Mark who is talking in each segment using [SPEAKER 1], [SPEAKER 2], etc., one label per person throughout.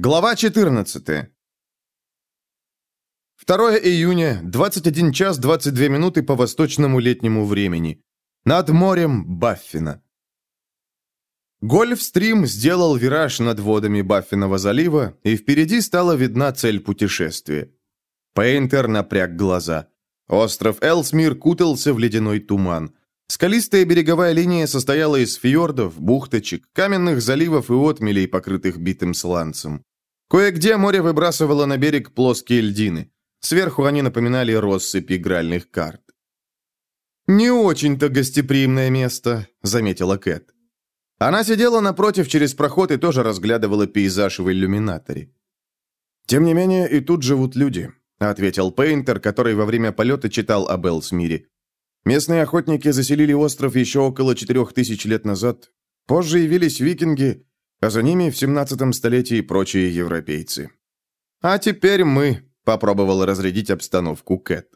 [SPEAKER 1] Глава 14. 2 июня, 21 час 22 минуты по восточному летнему времени. Над морем Баффина. Гольфстрим сделал вираж над водами Баффинова залива, и впереди стала видна цель путешествия. Пейнтер напряг глаза. Остров Элсмир кутался в ледяной туман. Скалистая береговая линия состояла из фьордов, бухточек, каменных заливов и отмелей, покрытых битым сланцем. Кое-где море выбрасывало на берег плоские льдины. Сверху они напоминали россыпь игральных карт. «Не очень-то гостеприимное место», — заметила Кэт. Она сидела напротив через проход и тоже разглядывала пейзаж в иллюминаторе. «Тем не менее, и тут живут люди», — ответил Пейнтер, который во время полета читал об Элсмире. «Местные охотники заселили остров еще около четырех тысяч лет назад. Позже явились викинги, а за ними в 17 столетии прочие европейцы. «А теперь мы», — попробовал разрядить обстановку Кэт.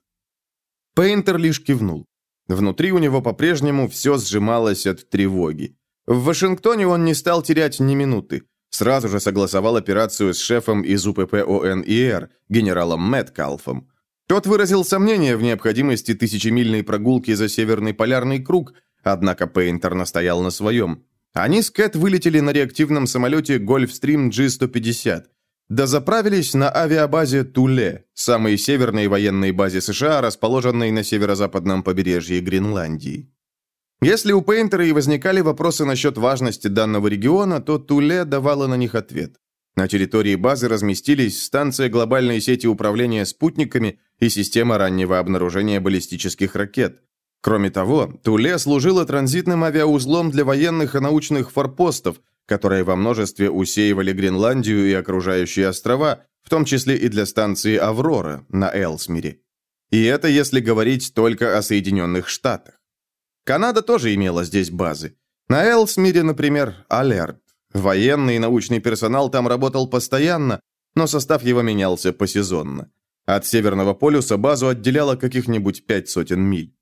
[SPEAKER 1] Пейнтер лишь кивнул. Внутри у него по-прежнему все сжималось от тревоги. В Вашингтоне он не стал терять ни минуты. Сразу же согласовал операцию с шефом из УПП ОНИР, генералом Мэткалфом. Тот выразил сомнение в необходимости тысячемильной прогулки за Северный полярный круг, однако Пейнтер настоял на своем. Они с Кэт вылетели на реактивном самолете Gulfstream G-150. Дозаправились на авиабазе Туле, самой северной военной базе США, расположенной на северо-западном побережье Гренландии. Если у Пейнтера и возникали вопросы насчет важности данного региона, то Туле давала на них ответ. На территории базы разместились станция глобальной сети управления спутниками и система раннего обнаружения баллистических ракет. Кроме того, Туле служила транзитным авиаузлом для военных и научных форпостов, которые во множестве усеивали Гренландию и окружающие острова, в том числе и для станции «Аврора» на Элсмире. И это если говорить только о Соединенных Штатах. Канада тоже имела здесь базы. На Элсмире, например, Алерт. Военный и научный персонал там работал постоянно, но состав его менялся посезонно. От Северного полюса базу отделяло каких-нибудь пять сотен миль.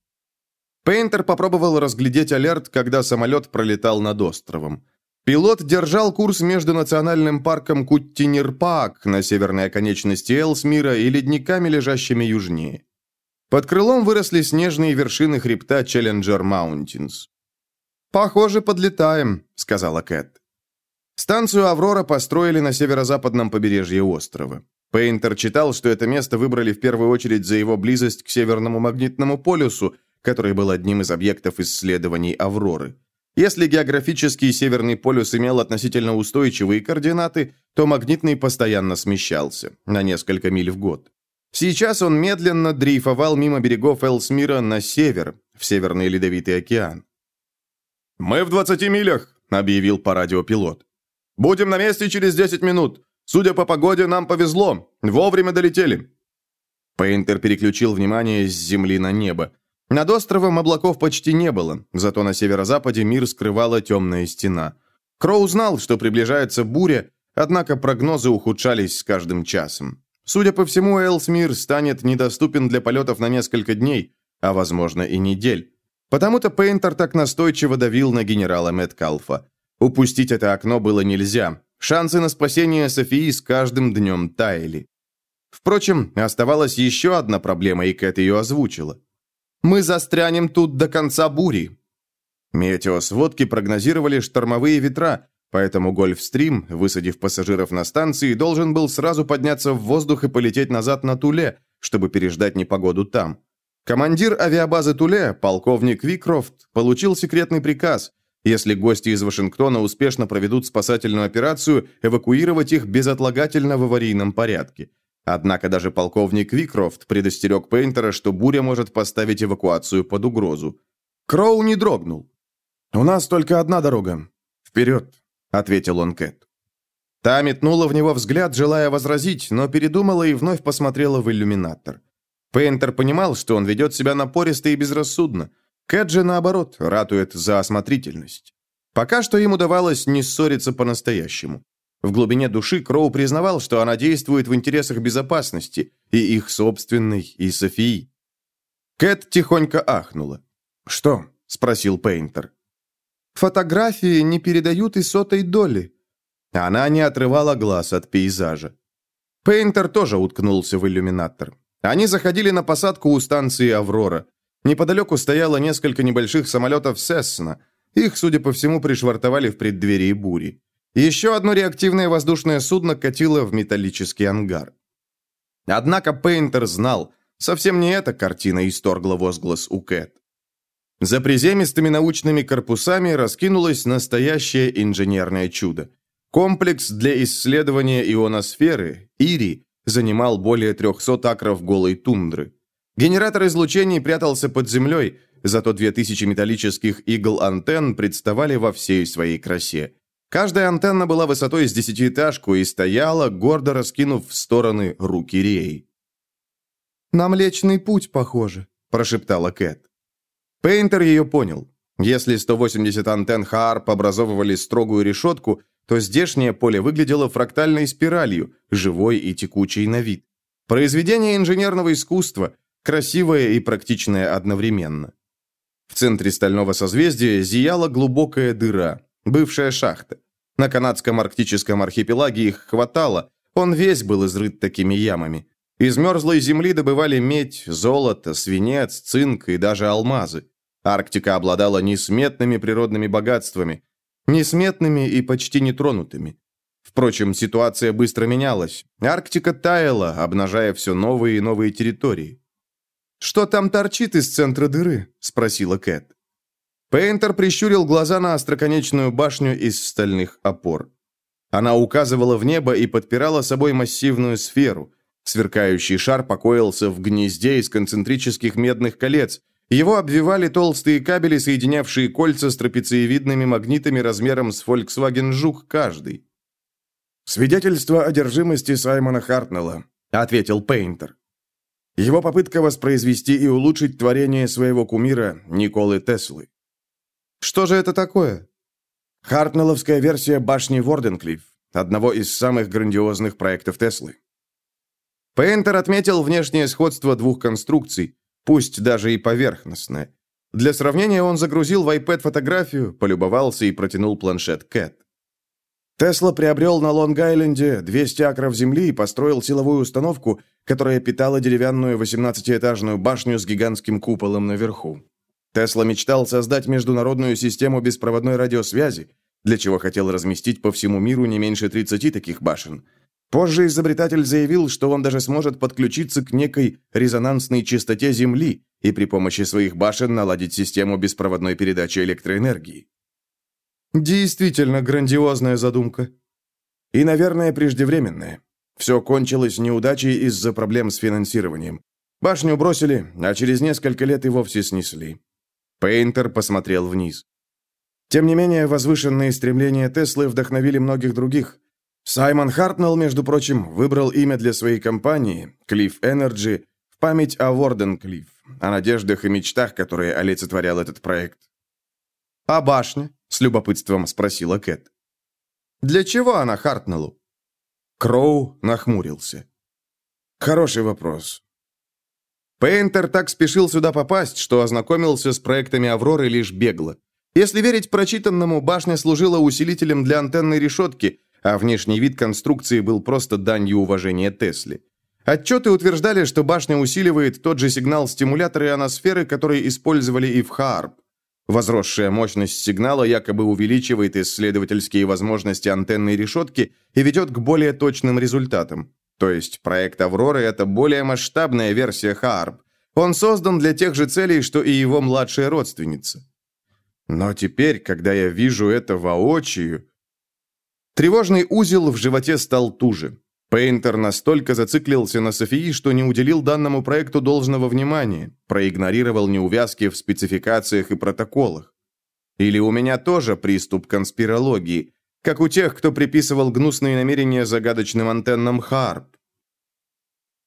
[SPEAKER 1] Пейнтер попробовал разглядеть Алерт, когда самолет пролетал над островом. Пилот держал курс между национальным парком Куттинерпаак на северной оконечности Элсмира и ледниками, лежащими южнее. Под крылом выросли снежные вершины хребта Челленджер Маунтинс. «Похоже, подлетаем», — сказала Кэт. Станцию «Аврора» построили на северо-западном побережье острова. Пейнтер читал, что это место выбрали в первую очередь за его близость к Северному магнитному полюсу, который был одним из объектов исследований «Авроры». Если географический Северный полюс имел относительно устойчивые координаты, то магнитный постоянно смещался, на несколько миль в год. Сейчас он медленно дрейфовал мимо берегов Элсмира на север, в Северный Ледовитый океан. «Мы в 20 милях», — объявил по радио пилот. «Будем на месте через 10 минут. Судя по погоде, нам повезло. Вовремя долетели». Пейнтер переключил внимание с земли на небо. Над островом облаков почти не было, зато на северо-западе мир скрывала темная стена. Кроу знал, что приближается буря, однако прогнозы ухудшались с каждым часом. Судя по всему, Элсмир станет недоступен для полетов на несколько дней, а возможно и недель. Потому-то Пейнтер так настойчиво давил на генерала Мэткалфа. Упустить это окно было нельзя. Шансы на спасение Софии с каждым днем таяли. Впрочем, оставалась еще одна проблема, и Кэт ее озвучила. Мы застрянем тут до конца бури». Метеосводки прогнозировали штормовые ветра, поэтому Гольфстрим, высадив пассажиров на станции, должен был сразу подняться в воздух и полететь назад на Туле, чтобы переждать непогоду там. Командир авиабазы Туле, полковник Викрофт, получил секретный приказ – если гости из Вашингтона успешно проведут спасательную операцию, эвакуировать их безотлагательно в аварийном порядке. Однако даже полковник Викрофт предостерег Пейнтера, что буря может поставить эвакуацию под угрозу. Кроу не дрогнул. «У нас только одна дорога. Вперед!» — ответил он Кэт. Та метнула в него взгляд, желая возразить, но передумала и вновь посмотрела в иллюминатор. Пейнтер понимал, что он ведет себя напористо и безрассудно. Кэт же, наоборот, ратует за осмотрительность. Пока что им удавалось не ссориться по-настоящему. В глубине души Кроу признавал, что она действует в интересах безопасности, и их собственной, и Софии. Кэт тихонько ахнула. «Что?» – спросил Пейнтер. «Фотографии не передают и сотой доли. Она не отрывала глаз от пейзажа. Пейнтер тоже уткнулся в иллюминатор. Они заходили на посадку у станции «Аврора». Неподалеку стояло несколько небольших самолетов «Сессна». Их, судя по всему, пришвартовали в преддверии бури. Еще одно реактивное воздушное судно катило в металлический ангар. Однако Пейнтер знал, совсем не эта картина исторгла возглас у Кэт. За приземистыми научными корпусами раскинулось настоящее инженерное чудо. Комплекс для исследования ионосферы, ИРИ, занимал более 300 акров голой тундры. Генератор излучений прятался под землей, зато 2000 металлических игл-антенн представали во всей своей красе. Каждая антенна была высотой с десятиэтажку и стояла, гордо раскинув в стороны руки рей.
[SPEAKER 2] «На Млечный путь похоже», – прошептала Кэт.
[SPEAKER 1] Пейнтер ее понял. Если 180 антенн Хаарп образовывали строгую решетку, то здешнее поле выглядело фрактальной спиралью, живой и текучей на вид. Произведение инженерного искусства, красивое и практичное одновременно. В центре стального созвездия зияла глубокая дыра, бывшая шахта. На канадском арктическом архипелаге их хватало, он весь был изрыт такими ямами. Из мерзлой земли добывали медь, золото, свинец, цинк и даже алмазы. Арктика обладала несметными природными богатствами, несметными и почти нетронутыми. Впрочем, ситуация быстро менялась. Арктика таяла, обнажая все новые и новые территории.
[SPEAKER 2] «Что там торчит из центра дыры?» – спросила Кэт.
[SPEAKER 1] Пейнтер прищурил глаза на остроконечную башню из стальных опор. Она указывала в небо и подпирала собой массивную сферу. Сверкающий шар покоился в гнезде из концентрических медных колец, его обвивали толстые кабели, соединявшие кольца с трапециевидными магнитами размером с Volkswagen Жук каждый.
[SPEAKER 3] «Свидетельство одержимости Саймона Хартнелла», — ответил Пейнтер. Его попытка воспроизвести и улучшить творение своего кумира Николы Теслы.
[SPEAKER 2] «Что же это такое?»
[SPEAKER 3] Хартнелловская версия башни Ворденклифф, одного из самых грандиозных проектов Теслы.
[SPEAKER 1] Пейнтер отметил внешнее сходство двух конструкций, пусть даже и поверхностное. Для сравнения он загрузил в iPad фотографию, полюбовался и протянул планшет Кэт.
[SPEAKER 3] Тесла приобрел на Лонг-Айленде 200 акров земли и построил силовую установку, которая питала деревянную 18-этажную башню с гигантским куполом наверху. Тесла мечтал создать международную систему беспроводной радиосвязи, для чего хотел разместить по всему миру не меньше 30 таких башен – Позже изобретатель заявил, что он даже сможет подключиться к некой резонансной частоте Земли и при помощи своих башен наладить систему беспроводной передачи электроэнергии.
[SPEAKER 2] Действительно грандиозная задумка.
[SPEAKER 3] И, наверное, преждевременная. Все кончилось неудачей из-за проблем с финансированием. Башню бросили, а через несколько лет и вовсе снесли.
[SPEAKER 1] Пейнтер посмотрел вниз.
[SPEAKER 3] Тем не менее, возвышенные стремления Теслы вдохновили многих других – Саймон Хартнелл, между прочим, выбрал имя для своей компании Cliff Energy в память о Ворден Клифф, о надеждах и мечтах, которые олицетворял этот проект.
[SPEAKER 2] «А башня?» – с любопытством спросила Кэт. «Для чего она Хартнеллу?»
[SPEAKER 3] Кроу нахмурился. «Хороший вопрос.
[SPEAKER 1] Пейнтер так спешил сюда попасть, что ознакомился с проектами «Авроры» лишь бегло. Если верить прочитанному, башня служила усилителем для антенной решетки – а внешний вид конструкции был просто данью уважения Тесли. Отчеты утверждали, что башня усиливает тот же сигнал стимулятора ионосферы, который использовали и в Хаарп. Возросшая мощность сигнала якобы увеличивает исследовательские возможности антенной решетки и ведет к более точным результатам. То есть проект «Авроры» — это более масштабная версия Хаарп. Он создан для тех же целей, что и его младшая родственница. Но теперь, когда я вижу это воочию, Тревожный узел в животе стал туже. Пейнтер настолько зациклился на Софии, что не уделил данному проекту должного внимания, проигнорировал неувязки в спецификациях и протоколах. Или у меня тоже приступ конспирологии, как у тех, кто приписывал гнусные намерения загадочным антеннам Харп.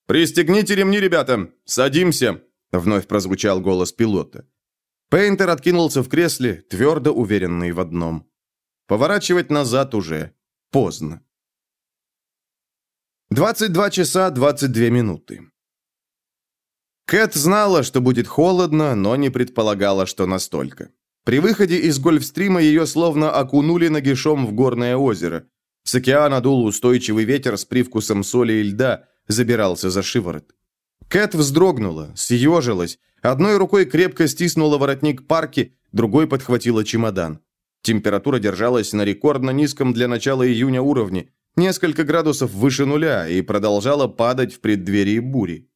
[SPEAKER 1] «Пристегните ремни, ребята! Садимся!» Вновь прозвучал голос пилота. Пейнтер откинулся в кресле, твердо уверенный в одном. Поворачивать назад уже поздно. 22 часа 22 минуты. Кэт знала, что будет холодно, но не предполагала, что настолько. При выходе из Гольфстрима ее словно окунули нагишом в горное озеро. С океана дул устойчивый ветер с привкусом соли и льда, забирался за шиворот. Кэт вздрогнула, съежилась, одной рукой крепко стиснула воротник парки, другой подхватила чемодан. Температура держалась на рекордно низком для начала июня уровне, несколько градусов выше нуля, и продолжала падать в преддверии бури.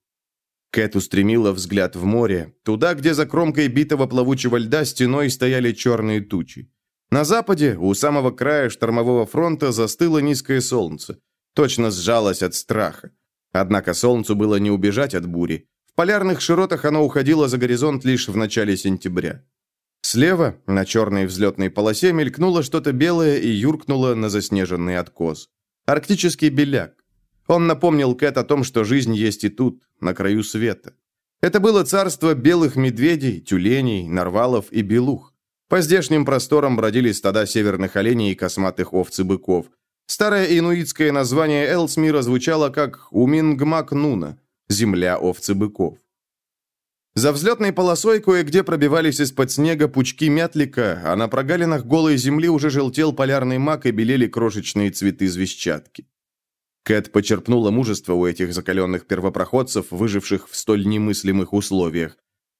[SPEAKER 1] Кэт устремила взгляд в море, туда, где за кромкой битого плавучего льда стеной стояли черные тучи. На западе, у самого края штормового фронта, застыло низкое солнце. Точно сжалось от страха. Однако солнцу было не убежать от бури. В полярных широтах оно уходило за горизонт лишь в начале сентября. Слева, на черной взлетной полосе, мелькнуло что-то белое и юркнуло на заснеженный откос. Арктический беляк. Он напомнил Кэт о том, что жизнь есть и тут, на краю света. Это было царство белых медведей, тюленей, нарвалов и белух. По здешним просторам бродили стада северных оленей и косматых овц и быков. Старое инуитское название Элсмира звучало как Умингмак-Нуна – земля овц и быков. За взлетной полосой кое-где пробивались из-под снега пучки мятлика, а на прогалинах голой земли уже желтел полярный мак и белели крошечные цветы звездчатки. Кэт почерпнула мужество у этих закаленных первопроходцев, выживших в столь немыслимых условиях.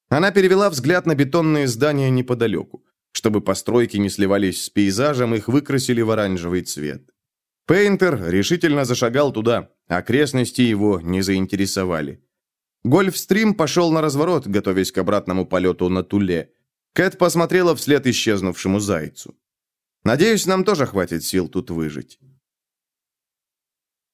[SPEAKER 1] Она перевела взгляд на бетонные здания неподалеку. Чтобы постройки не сливались с пейзажем, их выкрасили в оранжевый цвет. Пейнтер решительно зашагал туда, окрестности его не заинтересовали. Гольфстрим пошел на разворот, готовясь к обратному полету на Туле. Кэт посмотрела вслед исчезнувшему зайцу. «Надеюсь, нам тоже хватит сил тут выжить».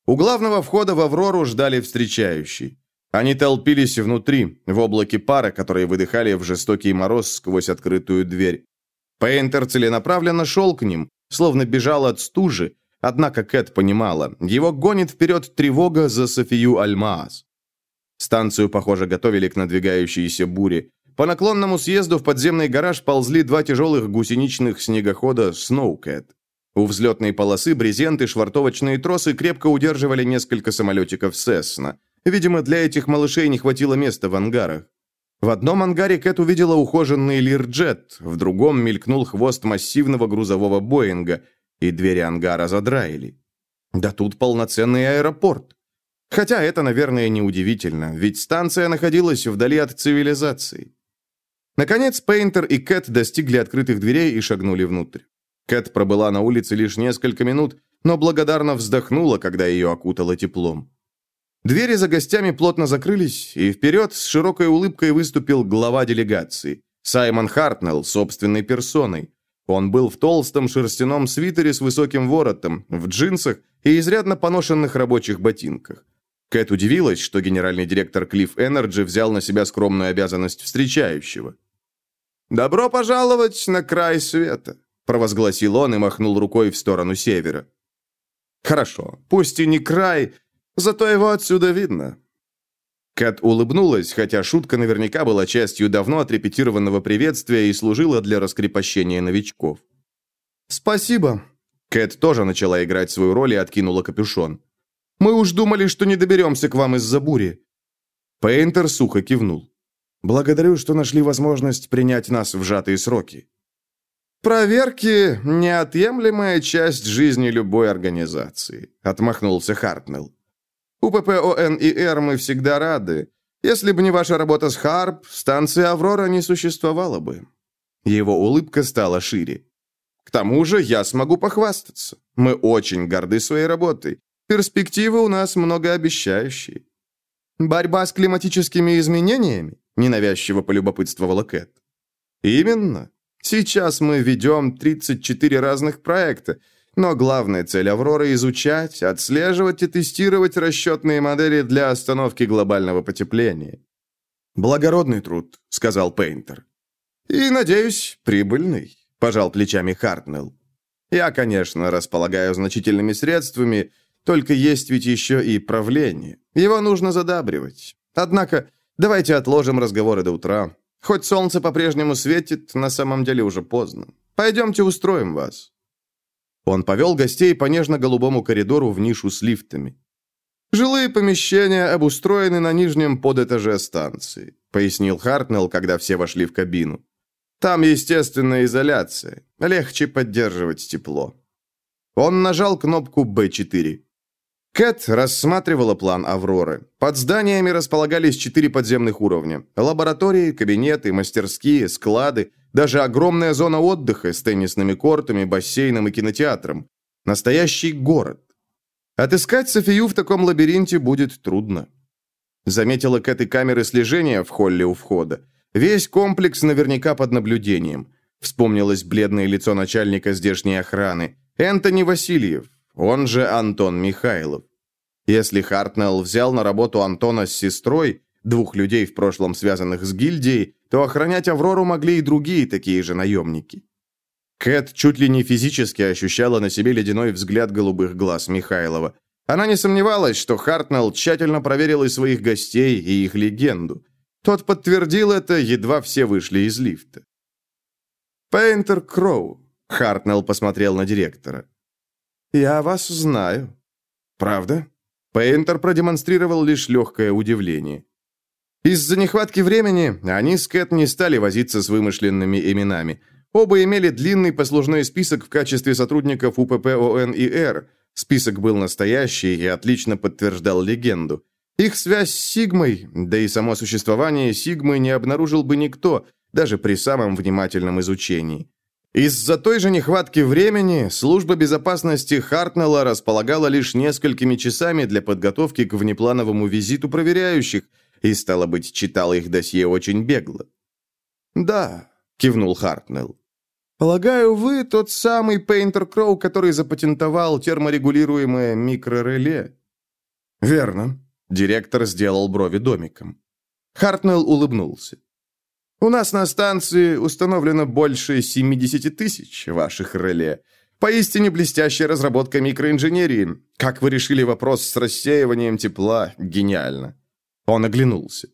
[SPEAKER 1] У главного входа в «Аврору» ждали встречающие. Они толпились внутри, в облаке пара, которые выдыхали в жестокий мороз сквозь открытую дверь. Пейнтер целенаправленно шел к ним, словно бежал от стужи, однако Кэт понимала, его гонит вперед тревога за Софию Альмаас. Станцию, похоже, готовили к надвигающейся буре. По наклонному съезду в подземный гараж ползли два тяжелых гусеничных снегохода «Сноукэт». У взлетной полосы брезент и швартовочные тросы крепко удерживали несколько самолетиков «Сесна». Видимо, для этих малышей не хватило места в ангарах. В одном ангаре Кэт увидела ухоженный лирджет, в другом мелькнул хвост массивного грузового Боинга, и двери ангара задраили. Да тут полноценный аэропорт. Хотя это, наверное, неудивительно, ведь станция находилась вдали от цивилизации. Наконец, Пейнтер и Кэт достигли открытых дверей и шагнули внутрь. Кэт пробыла на улице лишь несколько минут, но благодарно вздохнула, когда ее окутало теплом. Двери за гостями плотно закрылись, и вперед с широкой улыбкой выступил глава делегации, Саймон Хартнелл, собственной персоной. Он был в толстом шерстяном свитере с высоким воротом, в джинсах и изрядно поношенных рабочих ботинках. Кэт удивилась, что генеральный директор Cliff Energy взял на себя скромную обязанность встречающего. «Добро пожаловать на край света», провозгласил он и махнул рукой в сторону севера. Хорошо, пусть и не край, зато его отсюда видно. Кэт улыбнулась, хотя шутка наверняка была частью давно отрепетированного приветствия и служила для раскрепощения новичков. «Спасибо». Кэт тоже начала играть свою роль и откинула капюшон. «Мы уж думали, что не доберемся к вам из-за бури». Пейнтер сухо кивнул. «Благодарю, что нашли возможность принять нас в сжатые сроки». «Проверки – неотъемлемая часть жизни любой организации», – отмахнулся Хартнелл. «У ППОН и Р мы всегда рады. Если бы не ваша работа с Харп, станции «Аврора» не существовало бы». Его улыбка стала шире. «К тому же я смогу похвастаться. Мы очень горды своей работой. Перспективы у нас многообещающие». «Борьба с климатическими изменениями?» – ненавязчиво полюбопытствовала Кэт. «Именно. Сейчас мы ведем 34 разных проекта, но главная цель «Авроры» — изучать, отслеживать и тестировать расчетные модели для остановки глобального потепления. «Благородный труд», — сказал Пейнтер. «И, надеюсь, прибыльный», — пожал плечами Хартнелл. «Я, конечно, располагаю значительными средствами, только есть ведь еще и правление. Его нужно задабривать. Однако, давайте отложим разговоры до утра. Хоть солнце по-прежнему светит, на самом деле уже поздно. Пойдемте устроим вас». Он повел гостей по нежно-голубому коридору в нишу с лифтами. «Жилые помещения обустроены на нижнем подэтаже станции», пояснил Хартнелл, когда все вошли в кабину. «Там естественная изоляция. Легче поддерживать тепло». Он нажал кнопку «Б4». Кэт рассматривала план «Авроры». Под зданиями располагались четыре подземных уровня. Лаборатории, кабинеты, мастерские, склады, даже огромная зона отдыха с теннисными кортами, бассейном и кинотеатром. Настоящий город. Отыскать Софию в таком лабиринте будет трудно. Заметила Кэт и камеры слежения в холле у входа. Весь комплекс наверняка под наблюдением. Вспомнилось бледное лицо начальника здешней охраны. Энтони Васильев, он же Антон Михайлов. Если Хартнелл взял на работу Антона с сестрой, двух людей в прошлом связанных с гильдией, то охранять Аврору могли и другие такие же наемники. Кэт чуть ли не физически ощущала на себе ледяной взгляд голубых глаз Михайлова. Она не сомневалась, что Хартнелл тщательно проверил и своих гостей, и их легенду. Тот подтвердил это, едва все вышли из лифта. «Пейнтер Кроу», — Хартнелл посмотрел на директора. «Я вас знаю». «Правда?» Пейнтер продемонстрировал лишь легкое удивление. Из-за нехватки времени они с Кэт не стали возиться с вымышленными именами. Оба имели длинный послужной список в качестве сотрудников УПП ОН и Р. Список был настоящий и отлично подтверждал легенду. Их связь с Сигмой, да и само существование Сигмы не обнаружил бы никто, даже при самом внимательном изучении. Из-за той же нехватки времени служба безопасности Хартнелла располагала лишь несколькими часами для подготовки к внеплановому визиту проверяющих и, стало быть, читала их досье очень бегло. «Да», — кивнул Хартнелл. «Полагаю, вы тот самый Пейнтер Кроу, который запатентовал терморегулируемое микрореле?» «Верно», — директор сделал брови домиком. Хартнелл улыбнулся. У нас на станции установлено больше 70 тысяч ваших реле. Поистине блестящая разработка микроинженерии. Как вы решили вопрос с рассеиванием тепла? Гениально. Он оглянулся.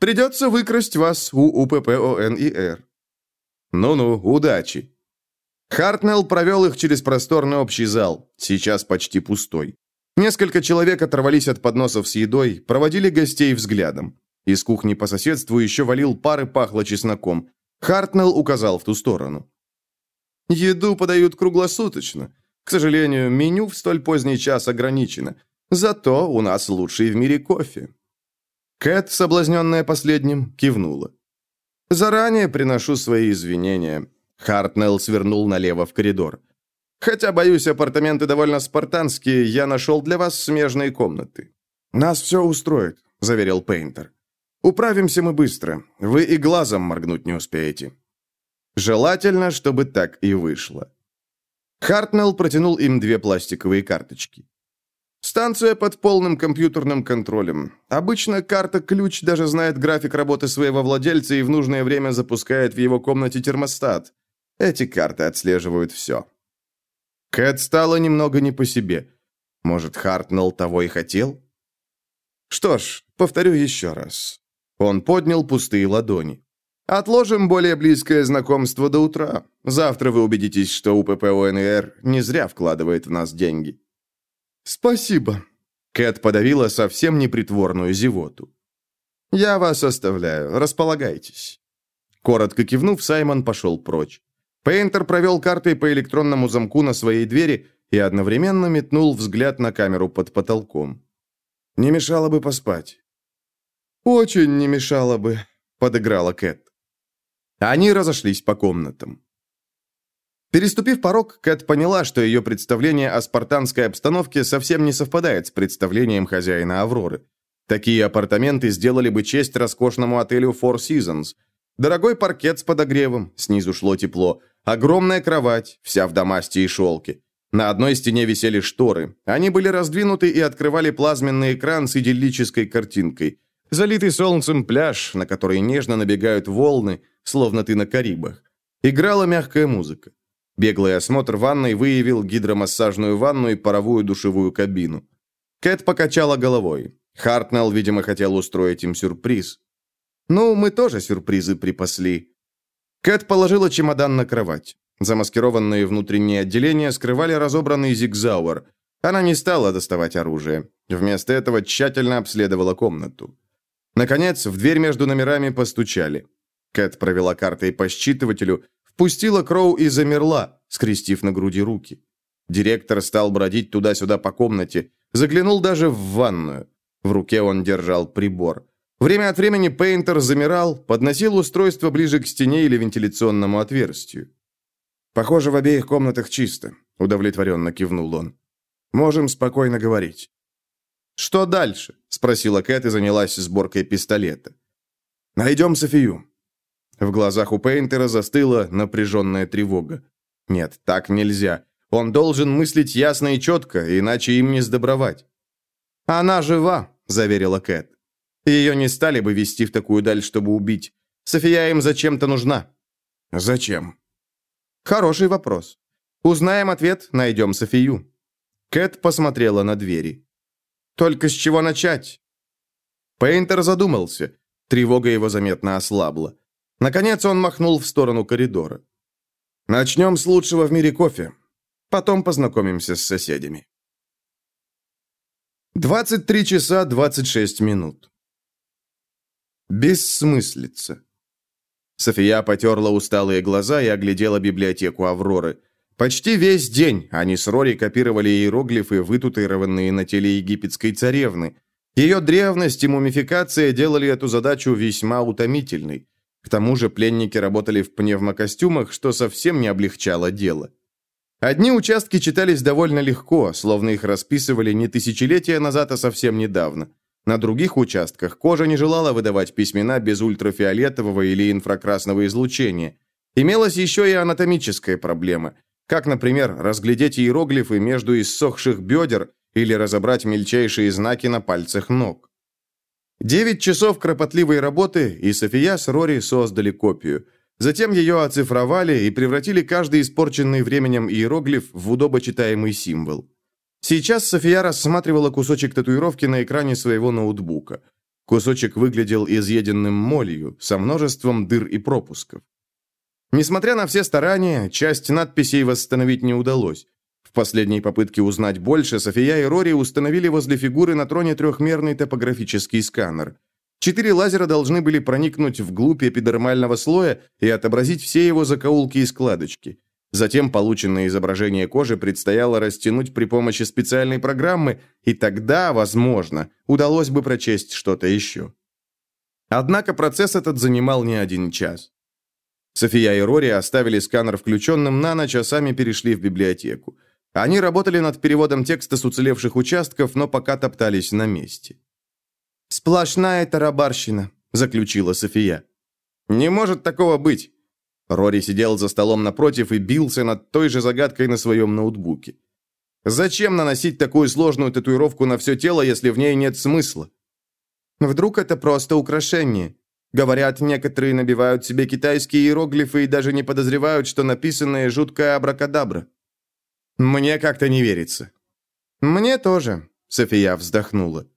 [SPEAKER 1] Придется выкрасть вас у УПП ОНИР. Ну-ну, удачи. Хартнелл провел их через просторный общий зал, сейчас почти пустой. Несколько человек оторвались от подносов с едой, проводили гостей взглядом. Из кухни по соседству еще валил пар и пахло чесноком. Хартнелл указал в ту сторону. «Еду подают круглосуточно. К сожалению, меню в столь поздний час ограничено. Зато у нас лучший в мире кофе». Кэт, соблазненная последним, кивнула. «Заранее приношу свои извинения». Хартнелл свернул налево в коридор. «Хотя, боюсь, апартаменты довольно спартанские, я нашел для вас смежные комнаты». «Нас все устроит», — заверил Пейнтер. Управимся мы быстро. Вы и глазом моргнуть не успеете. Желательно, чтобы так и вышло. Хартнелл протянул им две пластиковые карточки. Станция под полным компьютерным контролем. Обычно карта-ключ даже знает график работы своего владельца и в нужное время запускает в его комнате термостат. Эти карты отслеживают все. Кэт стала немного не по себе. Может, Хартнелл того и хотел? Что ж, повторю еще раз. Он поднял пустые ладони. «Отложим более близкое знакомство до утра. Завтра вы убедитесь, что УПП ОНР не зря вкладывает в нас деньги». «Спасибо». Кэт подавила совсем непритворную зевоту. «Я вас оставляю. Располагайтесь». Коротко кивнув, Саймон пошел прочь. Пейнтер провел картой по электронному замку на своей двери и одновременно метнул взгляд на камеру под потолком. «Не мешало бы поспать». «Очень не мешало бы», — подыграла Кэт. Они разошлись по комнатам. Переступив порог, Кэт поняла, что ее представление о спартанской обстановке совсем не совпадает с представлением хозяина «Авроры». Такие апартаменты сделали бы честь роскошному отелю Four Seasons. Дорогой паркет с подогревом, снизу шло тепло, огромная кровать, вся в дамасте и шелке. На одной стене висели шторы. Они были раздвинуты и открывали плазменный экран с идиллической картинкой. Залитый солнцем пляж, на который нежно набегают волны, словно ты на Карибах. Играла мягкая музыка. Беглый осмотр ванной выявил гидромассажную ванну и паровую душевую кабину. Кэт покачала головой. Хартнелл, видимо, хотел устроить им сюрприз. «Ну, мы тоже сюрпризы припасли». Кэт положила чемодан на кровать. Замаскированные внутренние отделения скрывали разобранный зигзауэр. Она не стала доставать оружие. Вместо этого тщательно обследовала комнату. Наконец, в дверь между номерами постучали. Кэт провела картой по считывателю, впустила Кроу и замерла, скрестив на груди руки. Директор стал бродить туда-сюда по комнате, заглянул даже в ванную. В руке он держал прибор. Время от времени Пейнтер замирал, подносил устройство ближе к стене или вентиляционному отверстию.
[SPEAKER 3] «Похоже, в обеих комнатах чисто», — удовлетворенно кивнул он. «Можем спокойно говорить».
[SPEAKER 1] «Что дальше?» — спросила Кэт и занялась сборкой пистолета.
[SPEAKER 3] «Найдем Софию».
[SPEAKER 1] В глазах у Пейнтера застыла напряженная тревога. «Нет, так нельзя. Он должен мыслить ясно и четко, иначе им не сдобровать». «Она жива», — заверила Кэт. Ее не стали бы вести в такую даль, чтобы убить. София им зачем-то нужна».
[SPEAKER 3] «Зачем?»
[SPEAKER 1] «Хороший вопрос. Узнаем ответ, найдем Софию». Кэт посмотрела на двери. «Только с чего начать?» Пейнтер задумался. Тревога его заметно ослабла. Наконец он махнул в сторону коридора. «Начнем с лучшего в мире кофе. Потом познакомимся с соседями». 23 часа 26 минут. Бессмыслица. София потерла усталые глаза и оглядела библиотеку Авроры. Почти весь день они с Рори копировали иероглифы, вытатуированные на теле египетской царевны. Ее древность и мумификация делали эту задачу весьма утомительной. К тому же пленники работали в пневмокостюмах, что совсем не облегчало дело. Одни участки читались довольно легко, словно их расписывали не тысячелетия назад, а совсем недавно. На других участках кожа не желала выдавать письмена без ультрафиолетового или инфракрасного излучения. Имелась еще и анатомическая проблема. Как, например, разглядеть иероглифы между иссохших бедер или разобрать мельчайшие знаки на пальцах ног. Девять часов кропотливой работы, и София с Рори создали копию. Затем ее оцифровали и превратили каждый испорченный временем иероглиф в удобочитаемый символ. Сейчас София рассматривала кусочек татуировки на экране своего ноутбука. Кусочек выглядел изъеденным молью, со множеством дыр и пропусков. Несмотря на все старания, часть надписей восстановить не удалось. В последней попытке узнать больше, София и Рори установили возле фигуры на троне трехмерный топографический сканер. Четыре лазера должны были проникнуть вглубь эпидермального слоя и отобразить все его закоулки и складочки. Затем полученное изображение кожи предстояло растянуть при помощи специальной программы, и тогда, возможно, удалось бы прочесть что-то еще. Однако процесс этот занимал не один час. София и Рори оставили сканер включенным на ночь, а сами перешли в библиотеку. Они работали над переводом текста с уцелевших участков, но пока топтались на месте. «Сплошная тарабарщина», — заключила София. «Не может такого быть. Рори сидел за столом напротив и бился над той же загадкой на своем ноутбуке. Зачем наносить такую сложную татуировку на все тело, если в ней нет смысла? Вдруг это просто украшение? Говорят, некоторые набивают себе китайские иероглифы и даже не подозревают, что написанное жуткая абракадабра. Мне как-то не верится. Мне тоже, София вздохнула.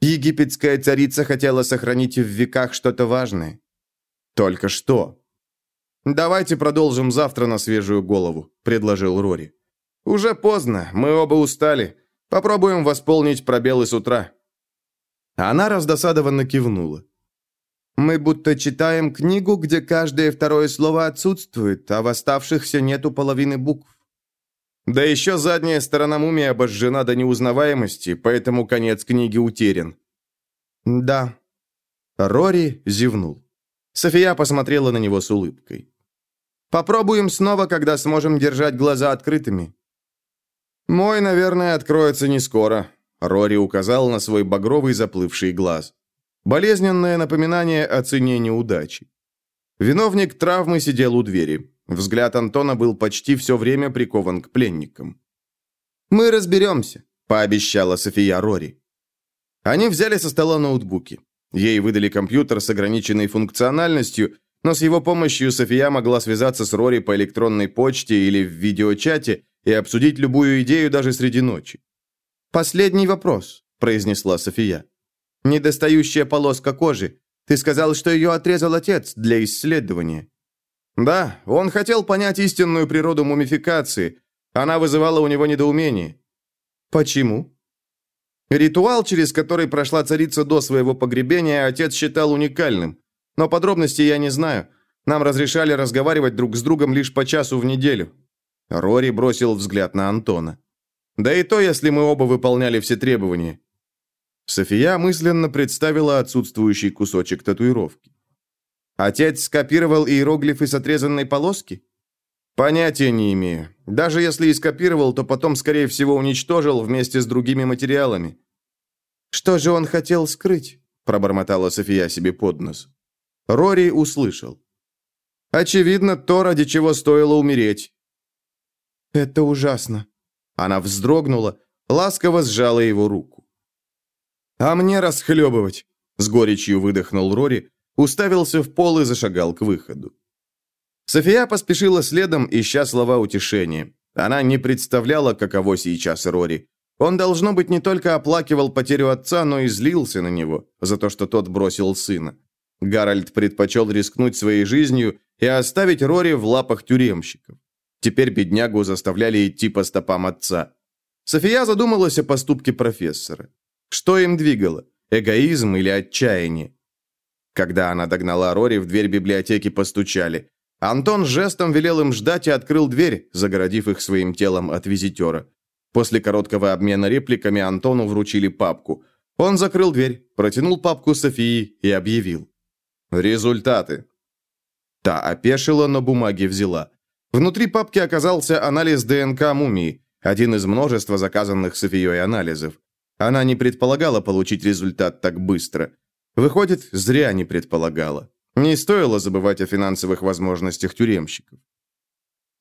[SPEAKER 1] Египетская царица хотела сохранить в веках что-то важное. Только что. «Давайте продолжим завтра на свежую голову», — предложил Рори. «Уже поздно, мы оба устали. Попробуем восполнить пробелы с утра». Она раздосадованно кивнула. «Мы будто читаем книгу, где каждое второе слово отсутствует, а в оставшихся нету половины букв». Да еще задняя сторона мумии обожжена до неузнаваемости, поэтому конец книги утерян. «Да». Рори зевнул. София посмотрела на него с улыбкой. Попробуем снова, когда сможем держать глаза открытыми». «Мой, наверное, откроется не скоро», — Рори указал на свой багровый заплывший глаз. Болезненное напоминание о цене неудачи. Виновник травмы сидел у двери. Взгляд Антона был почти все время прикован к пленникам. «Мы разберемся», — пообещала София Рори. Они взяли со стола ноутбуки. Ей выдали компьютер с ограниченной функциональностью, но с его помощью София могла связаться с Рори по электронной почте или в видеочате и обсудить любую идею даже среди ночи. «Последний вопрос», – произнесла София. «Недостающая полоска кожи. Ты сказал, что ее отрезал отец для исследования». «Да, он хотел понять истинную природу мумификации. Она вызывала у него недоумение». «Почему?» Ритуал, через который прошла царица до своего погребения, отец считал уникальным. Но подробностей я не знаю. Нам разрешали разговаривать друг с другом лишь по часу в неделю. Рори бросил взгляд на Антона. «Да и то, если мы оба выполняли все требования». София мысленно представила отсутствующий кусочек татуировки. «Отец скопировал иероглифы с отрезанной полоски?» «Понятия не имею. Даже если и скопировал, то потом, скорее всего, уничтожил вместе с другими материалами». «Что же он хотел скрыть?» пробормотала София себе под нос. Рори услышал. «Очевидно, то, ради чего стоило умереть». «Это ужасно». Она вздрогнула, ласково сжала его руку. «А мне расхлебывать!» С горечью выдохнул Рори, уставился в пол и зашагал к выходу. София поспешила следом, ища слова утешения. Она не представляла, каково сейчас Рори. Он, должно быть, не только оплакивал потерю отца, но и злился на него за то, что тот бросил сына. Гарольд предпочел рискнуть своей жизнью и оставить Рори в лапах тюремщиков. Теперь беднягу заставляли идти по стопам отца. София задумалась о поступке профессора. Что им двигало? Эгоизм или отчаяние? Когда она догнала Рори, в дверь библиотеки постучали. Антон жестом велел им ждать и открыл дверь, загородив их своим телом от визитера. После короткого обмена репликами Антону вручили папку. Он закрыл дверь, протянул папку Софии и объявил. «Результаты». Та опешила, но бумаги взяла. Внутри папки оказался анализ ДНК мумии, один из множества заказанных Софией анализов. Она не предполагала получить результат так быстро. Выходит, зря не предполагала. Не стоило забывать о финансовых возможностях тюремщиков.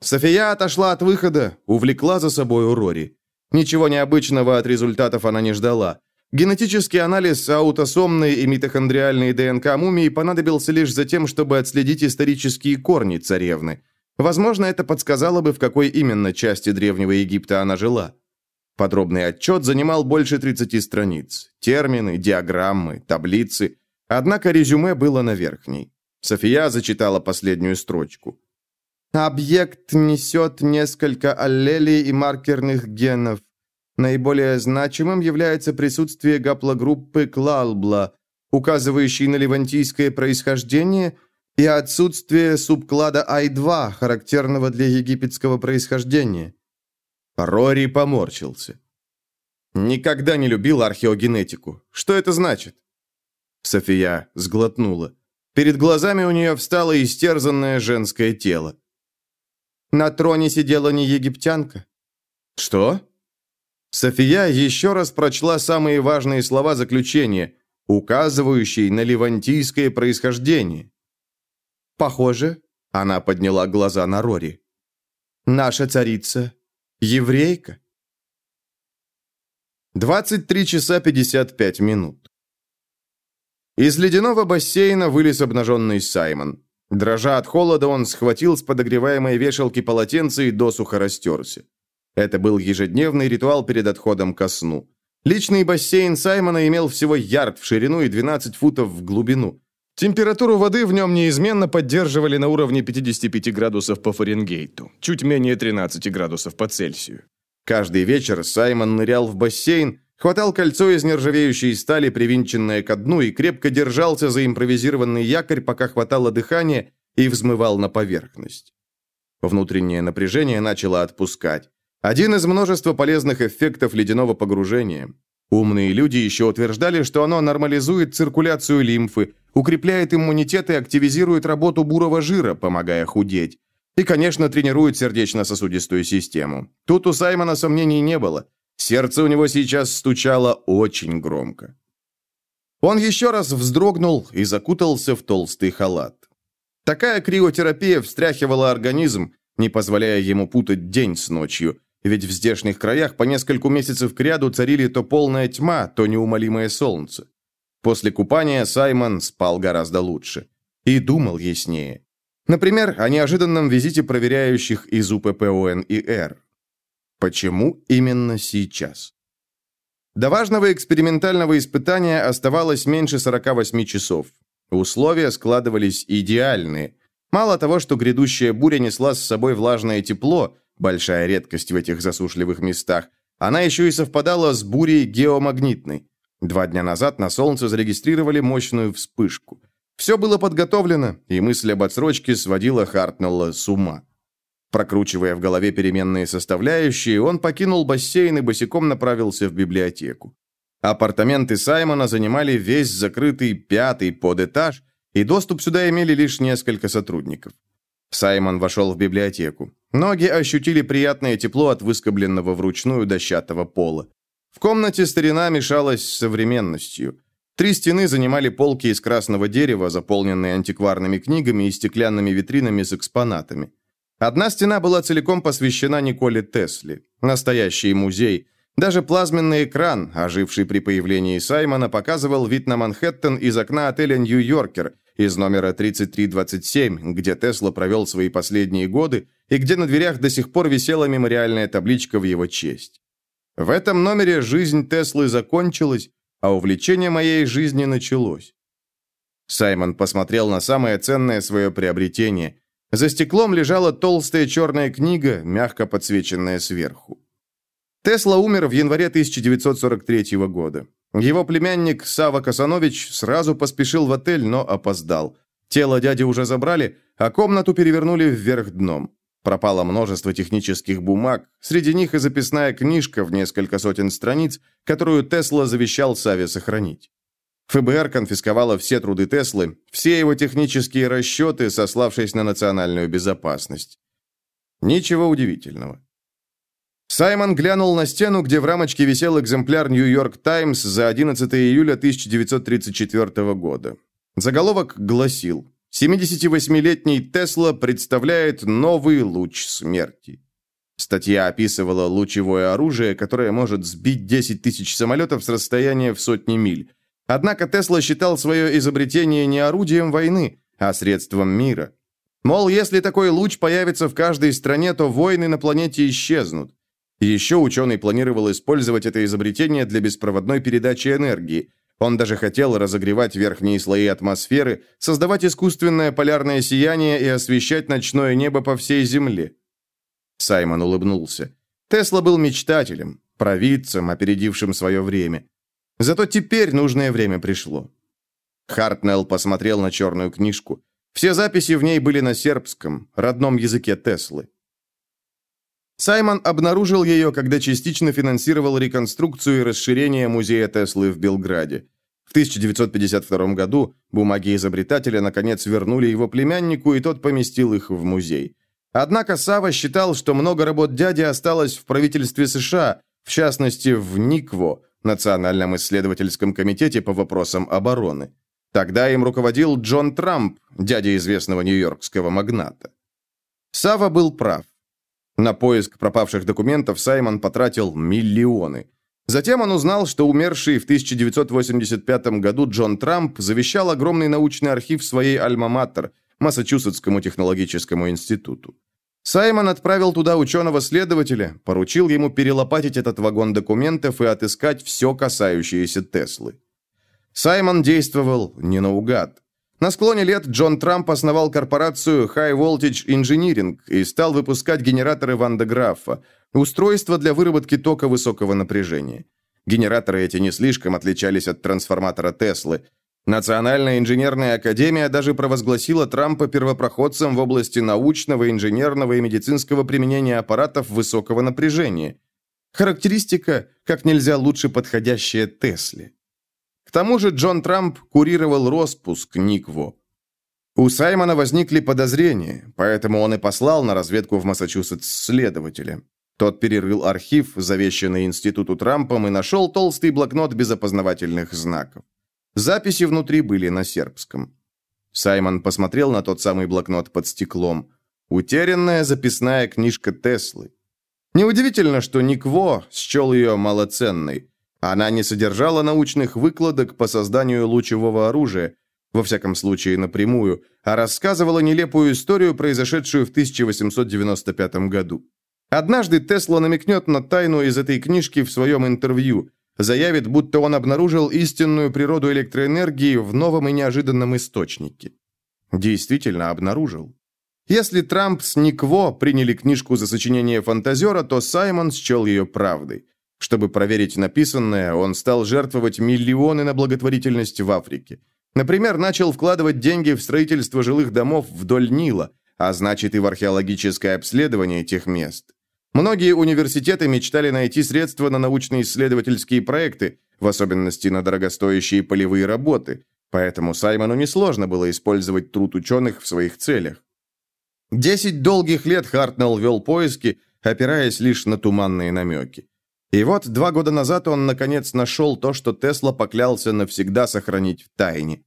[SPEAKER 1] София отошла от выхода, увлекла за собой Рори. Ничего необычного от результатов она не ждала. Генетический анализ аутосомной и митохондриальной ДНК мумии понадобился лишь за тем, чтобы отследить исторические корни царевны. Возможно, это подсказало бы, в какой именно части Древнего Египта она жила. Подробный отчет занимал больше 30 страниц. Термины, диаграммы, таблицы. Однако резюме было на верхней. София зачитала последнюю строчку. Объект несет несколько аллелей и маркерных генов. Наиболее значимым является присутствие гаплогруппы Клалбла, указывающей на левантийское происхождение, и отсутствие субклада I2, характерного для египетского происхождения. Рори поморщился. Никогда не любил археогенетику. Что это значит? София сглотнула. Перед глазами у нее встало истерзанное женское тело. На троне сидела не египтянка. Что? София еще раз прочла самые важные слова заключения, указывающие на левантийское происхождение. Похоже, она подняла глаза на Рори. Наша царица еврейка. 23 часа 55 минут. Из ледяного бассейна вылез обнаженный Саймон. Дрожа от холода, он схватил с подогреваемой вешалки полотенце и досуха растерся. Это был ежедневный ритуал перед отходом ко сну. Личный бассейн Саймона имел всего ярд в ширину и 12 футов в глубину. Температуру воды в нем неизменно поддерживали на уровне 55 градусов по Фаренгейту, чуть менее 13 градусов по Цельсию. Каждый вечер Саймон нырял в бассейн, хватал кольцо из нержавеющей стали, привинченное ко дну, и крепко держался за импровизированный якорь, пока хватало дыхания, и взмывал на поверхность. Внутреннее напряжение начало отпускать. Один из множества полезных эффектов ледяного погружения. Умные люди еще утверждали, что оно нормализует циркуляцию лимфы, укрепляет иммунитет и активизирует работу бурого жира, помогая худеть. И, конечно, тренирует сердечно-сосудистую систему. Тут у Саймона сомнений не было. Сердце у него сейчас стучало очень громко. Он еще раз вздрогнул и закутался в толстый халат. Такая криотерапия встряхивала организм, не позволяя ему путать день с ночью, ведь в здешних краях по нескольку месяцев кряду царили то полная тьма, то неумолимое солнце. После купания Саймон спал гораздо лучше. И думал яснее. Например, о неожиданном визите проверяющих из УППОН и Р. Почему именно сейчас? До важного экспериментального испытания оставалось меньше 48 часов. Условия складывались идеальные. Мало того, что грядущая буря несла с собой влажное тепло, большая редкость в этих засушливых местах, она еще и совпадала с бурей геомагнитной. Два дня назад на Солнце зарегистрировали мощную вспышку. Все было подготовлено, и мысль об отсрочке сводила Хартнелла с ума. Прокручивая в голове переменные составляющие, он покинул бассейн и босиком направился в библиотеку. Апартаменты Саймона занимали весь закрытый пятый подэтаж, и доступ сюда имели лишь несколько сотрудников. Саймон вошел в библиотеку. Ноги ощутили приятное тепло от выскобленного вручную дощатого пола. В комнате старина мешалась с современностью. Три стены занимали полки из красного дерева, заполненные антикварными книгами и стеклянными витринами с экспонатами. Одна стена была целиком посвящена Николе Тесле. Настоящий музей. Даже плазменный экран, оживший при появлении Саймона, показывал вид на Манхэттен из окна отеля «Нью-Йоркер», из номера 3327, где Тесла провел свои последние годы и где на дверях до сих пор висела мемориальная табличка в его честь. В этом номере жизнь Теслы закончилась, а увлечение моей жизни началось. Саймон посмотрел на самое ценное свое приобретение. За стеклом лежала толстая черная книга, мягко подсвеченная сверху. Тесла умер в январе 1943 года. Его племянник Сава Касанович сразу поспешил в отель, но опоздал. Тело дяди уже забрали, а комнату перевернули вверх дном. Пропало множество технических бумаг, среди них и записная книжка в несколько сотен страниц, которую Тесла завещал Саве сохранить. ФБР конфисковало все труды Теслы, все его технические расчеты, сославшись на национальную безопасность. Ничего удивительного. Саймон глянул на стену, где в рамочке висел экземпляр «Нью-Йорк Таймс» за 11 июля 1934 года. Заголовок гласил 78-летний Тесла представляет новый луч смерти. Статья описывала лучевое оружие, которое может сбить 10 тысяч самолетов с расстояния в сотни миль. Однако Тесла считал свое изобретение не орудием войны, а средством мира. Мол, если такой луч появится в каждой стране, то войны на планете исчезнут. Еще ученый планировал использовать это изобретение для беспроводной передачи энергии – он даже хотел разогревать верхние слои атмосферы, создавать искусственное полярное сияние и освещать ночное небо по всей Земле. Саймон улыбнулся. Тесла был мечтателем, провидцем, опередившим свое время. Зато теперь нужное время пришло. Хартнелл посмотрел на черную книжку. Все записи в ней были на сербском, родном языке Теслы. Саймон обнаружил ее, когда частично финансировал реконструкцию и расширение музея Теслы в Белграде. В 1952 году бумаги изобретателя наконец вернули его племяннику, и тот поместил их в музей. Однако Сава считал, что много работ дяди осталось в правительстве США, в частности в НИКВО, Национальном исследовательском комитете по вопросам обороны. Тогда им руководил Джон Трамп, дядя известного нью-йоркского магната. Сава был прав. На поиск пропавших документов Саймон потратил миллионы. Затем он узнал, что умерший в 1985 году Джон Трамп завещал огромный научный архив своей альма-матер, Массачусетскому технологическому институту. Саймон отправил туда ученого-следователя, поручил ему перелопатить этот вагон документов и отыскать все, касающееся Теслы. Саймон действовал не наугад. На склоне лет Джон Трамп основал корпорацию High Voltage Engineering и стал выпускать генераторы Ванда Графа, устройства для выработки тока высокого напряжения. Генераторы эти не слишком отличались от трансформатора Теслы. Национальная инженерная академия даже провозгласила Трампа первопроходцем в области научного, инженерного и медицинского применения аппаратов высокого напряжения. Характеристика как нельзя лучше подходящая Тесле. К тому же Джон Трамп курировал распуск Никво. У Саймона возникли подозрения, поэтому он и послал на разведку в Массачусетс следователя. Тот перерыл архив, завещанный институту Трампом, и нашел толстый блокнот без опознавательных знаков. Записи внутри были на сербском. Саймон посмотрел на тот самый блокнот под стеклом. Утерянная записная книжка Теслы. Неудивительно, что Никво счел ее малоценной. Она не содержала научных выкладок по созданию лучевого оружия, во всяком случае напрямую, а рассказывала нелепую историю, произошедшую в 1895 году. Однажды Тесла намекнет на тайну из этой книжки в своем интервью, заявит, будто он обнаружил истинную природу электроэнергии в новом и неожиданном источнике. Действительно обнаружил. Если Трамп с Никво приняли книжку за сочинение фантазера, то Саймон счел ее правдой. Чтобы проверить написанное, он стал жертвовать миллионы на благотворительность в Африке. Например, начал вкладывать деньги в строительство жилых домов вдоль Нила, а значит и в археологическое обследование этих мест. Многие университеты мечтали найти средства на научно-исследовательские проекты, в особенности на дорогостоящие полевые работы, поэтому Саймону несложно было использовать труд ученых в своих целях. Десять долгих лет Хартнелл вел поиски, опираясь лишь на туманные намеки. И вот два года назад он, наконец, нашел то, что Тесла поклялся навсегда сохранить в тайне.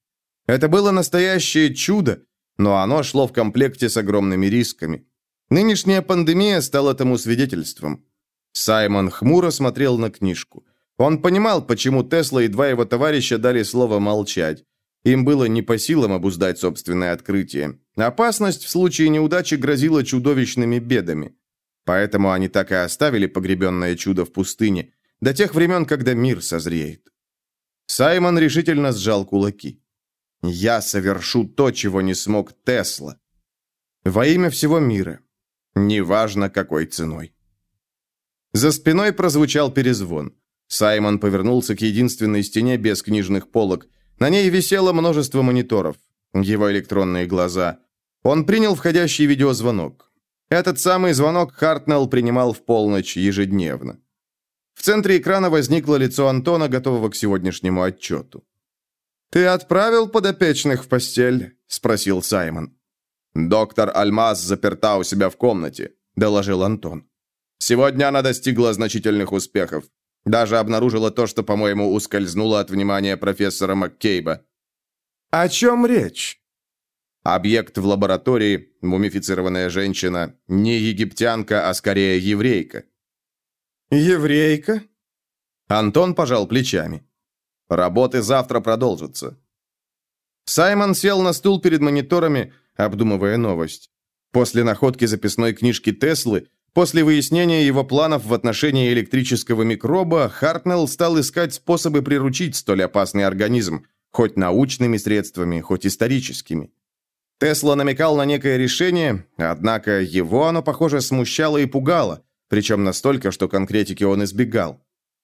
[SPEAKER 1] Это было настоящее чудо, но оно шло в комплекте с огромными рисками. Нынешняя пандемия стала тому свидетельством. Саймон хмуро смотрел на книжку. Он понимал, почему Тесла и два его товарища дали слово молчать. Им было не по силам обуздать собственное открытие. Опасность в случае неудачи грозила чудовищными бедами. Поэтому они так и оставили погребенное чудо в пустыне, до тех времен, когда мир созреет. Саймон решительно сжал кулаки. «Я совершу то, чего не смог Тесла. Во имя всего мира. Неважно, какой ценой». За спиной прозвучал перезвон. Саймон повернулся к единственной стене без книжных полок. На ней висело множество мониторов. Его электронные глаза. Он принял входящий видеозвонок. Этот самый звонок Хартнелл принимал в полночь ежедневно. В центре экрана возникло лицо Антона, готового к сегодняшнему отчету. «Ты отправил подопечных в постель?» – спросил Саймон. «Доктор Альмаз заперта у себя в комнате», – доложил Антон. «Сегодня она достигла значительных успехов. Даже обнаружила то, что, по-моему, ускользнуло от внимания профессора Маккейба». «О чем речь?» Объект в лаборатории, мумифицированная женщина, не египтянка, а скорее еврейка. «Еврейка?» Антон пожал плечами. «Работы завтра продолжатся». Саймон сел на стул перед мониторами, обдумывая новость. После находки записной книжки Теслы, после выяснения его планов в отношении электрического микроба, Хартнелл стал искать способы приручить столь опасный организм, хоть научными средствами, хоть историческими. Тесла намекал на некое решение, однако его оно, похоже, смущало и пугало, причем настолько, что конкретики он избегал.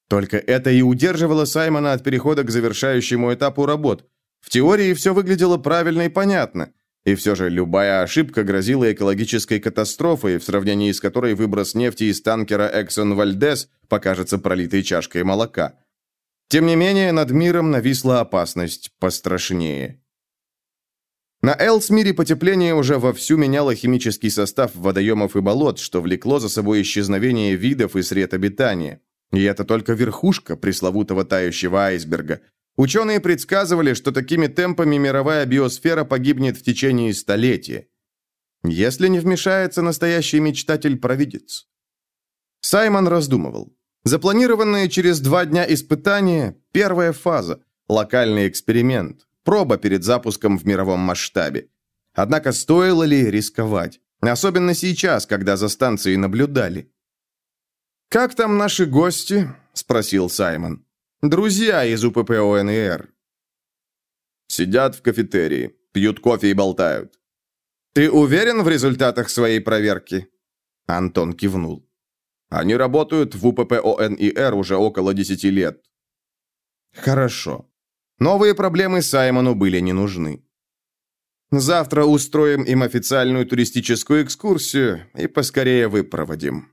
[SPEAKER 1] Только это и удерживало Саймона от перехода к завершающему этапу работ. В теории все выглядело правильно и понятно, и все же любая ошибка грозила экологической катастрофой, в сравнении с которой выброс нефти из танкера Exxon Valdez покажется пролитой чашкой молока. Тем не менее, над миром нависла опасность пострашнее. На Элсмире потепление уже вовсю меняло химический состав водоемов и болот, что влекло за собой исчезновение видов и сред обитания. И это только верхушка пресловутого тающего айсберга. Ученые предсказывали, что такими темпами мировая биосфера погибнет в течение столетия. Если не вмешается настоящий мечтатель-провидец. Саймон раздумывал. Запланированные через два дня испытания – первая фаза, локальный эксперимент, Проба перед запуском в мировом масштабе. Однако стоило ли рисковать? Особенно сейчас, когда за станцией наблюдали. «Как там наши гости?» – спросил Саймон. «Друзья из УПП ОНИР». «Сидят в кафетерии, пьют кофе и болтают». «Ты уверен в результатах своей проверки?» Антон кивнул. «Они работают в УПП ОНИР уже около десяти лет». «Хорошо. Новые проблемы Саймону были не нужны. Завтра устроим им официальную туристическую экскурсию и поскорее выпроводим.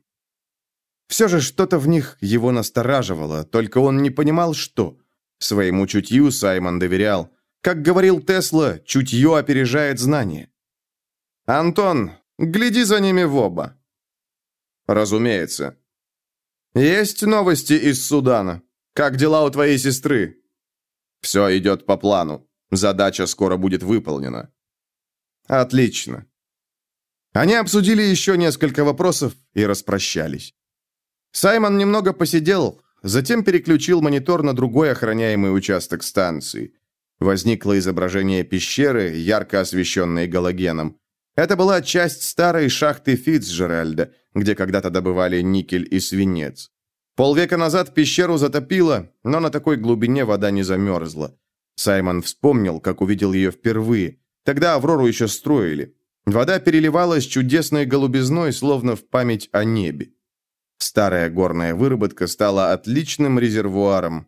[SPEAKER 1] Все же что-то в них его настораживало, только он не понимал, что. Своему чутью Саймон доверял. Как говорил Тесла, чутье опережает знание. «Антон, гляди за ними в оба». «Разумеется». «Есть новости из Судана. Как дела у твоей сестры?» Все идет по плану. Задача скоро будет выполнена. Отлично. Они обсудили еще несколько вопросов и распрощались. Саймон немного посидел, затем переключил монитор на другой охраняемый участок станции. Возникло изображение пещеры, ярко освещенной галогеном. Это была часть старой шахты Фицджеральда, где когда-то добывали никель и свинец. Полвека назад пещеру затопило, но на такой глубине вода не замерзла. Саймон вспомнил, как увидел ее впервые. Тогда Аврору еще строили. Вода переливалась чудесной голубизной, словно в память о небе. Старая горная выработка стала отличным резервуаром.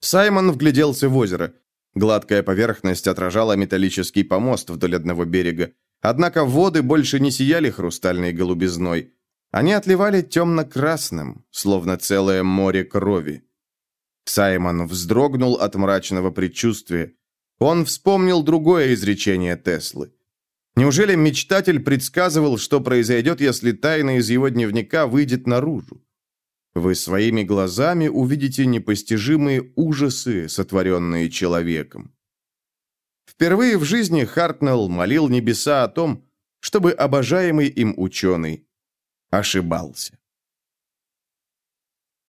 [SPEAKER 1] Саймон вгляделся в озеро. Гладкая поверхность отражала металлический помост вдоль одного берега. Однако воды больше не сияли хрустальной голубизной. Они отливали темно-красным, словно целое море крови. Саймон вздрогнул от мрачного предчувствия. Он вспомнил другое изречение Теслы. Неужели мечтатель предсказывал, что произойдет, если тайна из его дневника выйдет наружу? Вы своими глазами увидите непостижимые ужасы, сотворенные человеком. Впервые в жизни Хартнелл молил небеса о том, чтобы обожаемый им ученый ошибался.